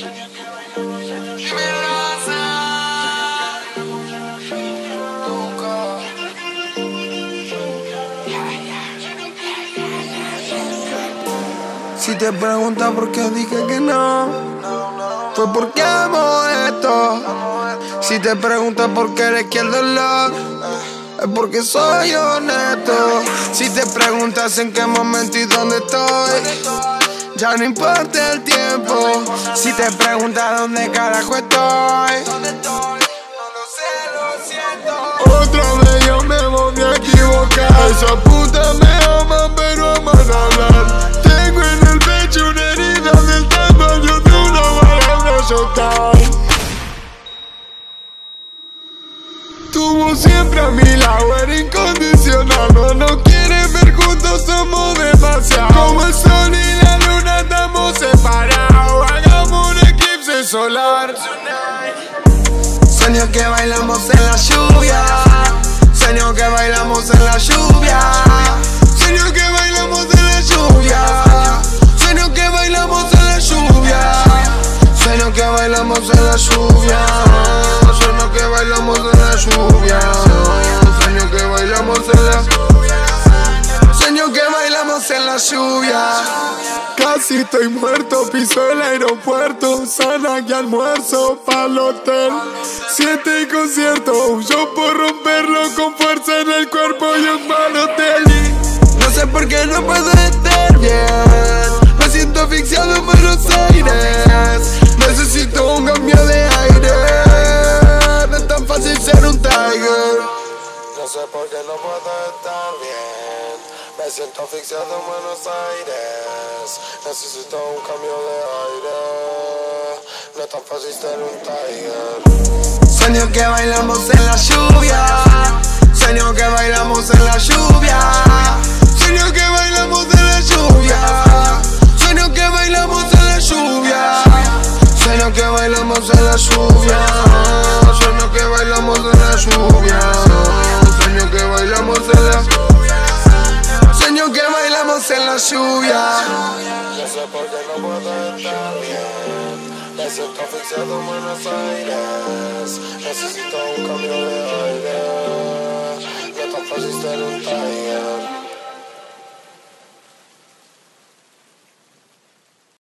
Si te preguntas por qué dije que no, fue porque amo esto. Si te preguntas por qué eres quien dolor, es porque soy honesto. Si te preguntas en qué momento y dónde estoy, ya no importa el tiempo. Si te preguntas dónde carajo estoy, Otra vez yo me voy a equivocar. Esa puta me ama, pero ama hablar. Tengo en el pecho una herida del tamaño de una bala azotar. Tuvo siempre a mi lado, era incondicional. No nos quieren ver juntos, somos demasiado. Solar. Sueño que bailamos en la lluvia. Sueño que bailamos en la lluvia. Sueño que bailamos en la lluvia. Sueño que bailamos en la lluvia. Sueño que bailamos en la lluvia. Sueño que bailamos en la lluvia. La lluvia. Casi estoy muerto, piso el aeropuerto, sana que almuerzo pa'l hotel. Siete conciertos, yo por romperlo con fuerza en el cuerpo y un mal hotel. No sé por qué no puedo estar bien. Me siento asfixiado en Buenos Aires. Necesito un cambio de aire. No es tan fácil ser un tiger. No sé por qué no puedo estar bien. Me siento asfixiado en Buenos Aires. Necesito un cambio de aire. No es tan fácil ser un tiger. Sueño que bailamos en la lluvia. Sueño que bailamos en la lluvia. Bailamos en la lluvia. No sé por qué no puedo estar bien. Me siento asfixiado en Buenos Aires. Necesito un cambio de